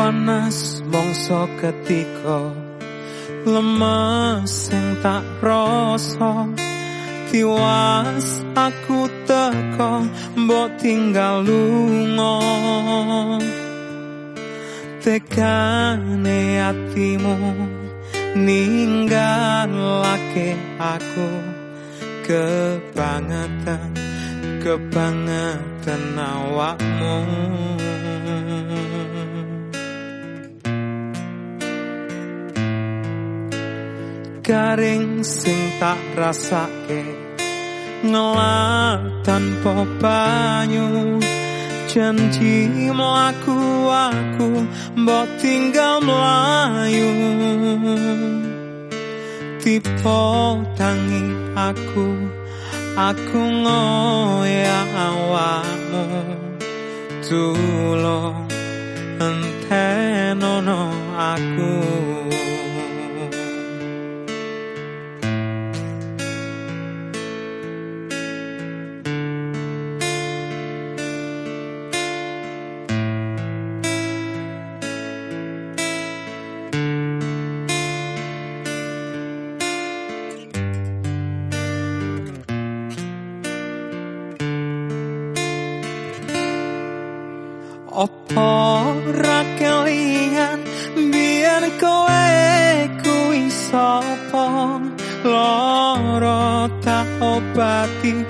panas mongso ketika lemas sing tak rasa. Tiwas aku teko mbok tinggal lunga. Tekane atimu ninggalake aku. Kebangetan kebangetan awakmu garing sing tak rasake. Ngelak tanpa banyu. Janji mlaku aku mbok tinggal melayu tipe tangi aku aku ngoya awakmu. Tulung entenono aku Opo ra kelingan biar kowe kuwi sapa loro tak obati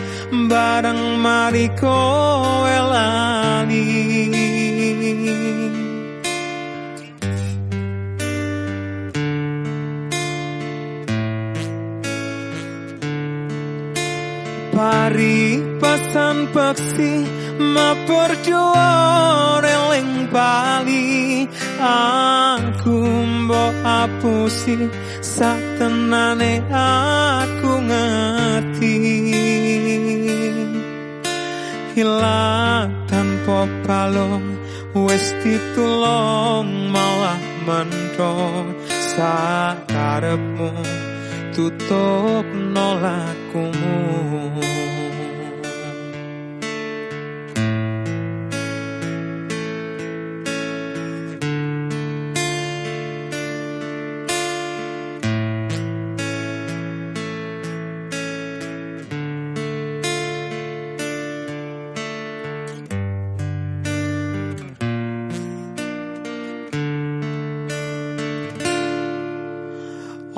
bareng mari kowe lali Pari pesan peksi Maperjuang reling bali Aku mbok apusi Satenane aku ngerti. Hilang tanpa balong Wes ditulung malah mendong Sakarepmu tutup nolakumu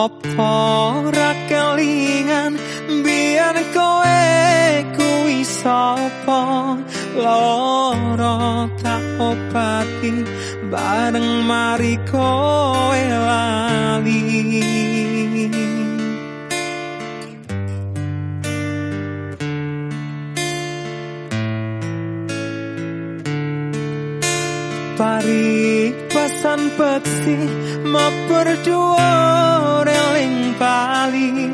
Apa ra kelingan? Biar kowe kuwi sapa loro tak obati bareng mari kowe lali Parik pesan peksi Maperdua reling bali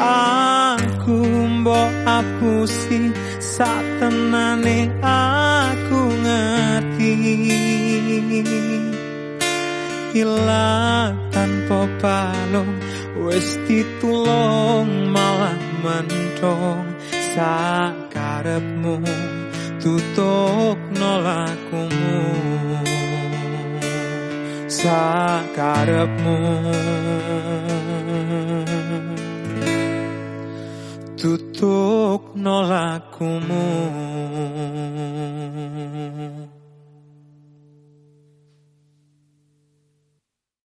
Aku mbok apusi Satenane aku ngerti. Hilang tanpa balong Wes ditulung malah mendong. Sakarepmu tutup nolakumu Sakarepmu tutup nolakumu